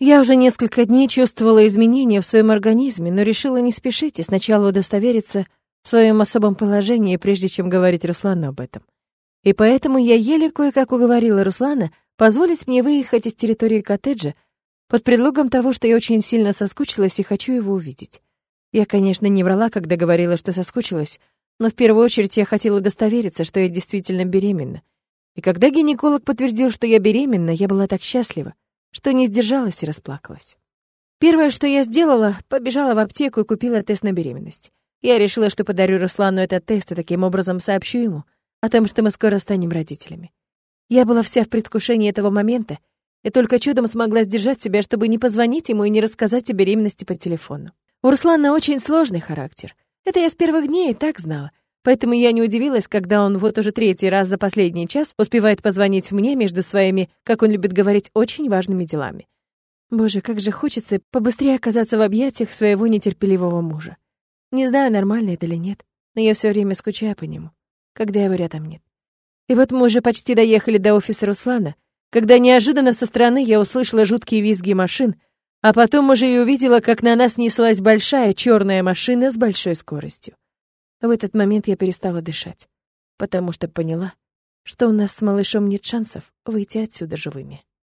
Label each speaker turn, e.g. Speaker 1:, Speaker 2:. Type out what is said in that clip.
Speaker 1: Я уже несколько дней чувствовала изменения в своем организме, но решила не спешить и сначала удостовериться в своем особом положении, прежде чем говорить Руслану об этом. И поэтому я еле кое-как уговорила Руслана позволить мне выехать из территории коттеджа под предлогом того, что я очень сильно соскучилась и хочу его увидеть. Я, конечно, не врала, когда говорила, что соскучилась, но в первую очередь я хотела удостовериться, что я действительно беременна. И когда гинеколог подтвердил, что я беременна, я была так счастлива что не сдержалась и расплакалась. Первое, что я сделала, побежала в аптеку и купила тест на беременность. Я решила, что подарю Руслану этот тест и таким образом сообщу ему о том, что мы скоро станем родителями. Я была вся в предвкушении этого момента и только чудом смогла сдержать себя, чтобы не позвонить ему и не рассказать о беременности по телефону. У Руслана очень сложный характер. Это я с первых дней и так знала. Поэтому я не удивилась, когда он вот уже третий раз за последний час успевает позвонить мне между своими, как он любит говорить, очень важными делами. Боже, как же хочется побыстрее оказаться в объятиях своего нетерпеливого мужа. Не знаю, нормально это или нет, но я все время скучаю по нему, когда его рядом нет. И вот мы уже почти доехали до офиса Руслана, когда неожиданно со стороны я услышала жуткие визги машин, а потом уже и увидела, как на нас неслась большая черная машина с большой скоростью. В этот момент я перестала дышать, потому что поняла, что у нас с малышом нет шансов выйти отсюда живыми.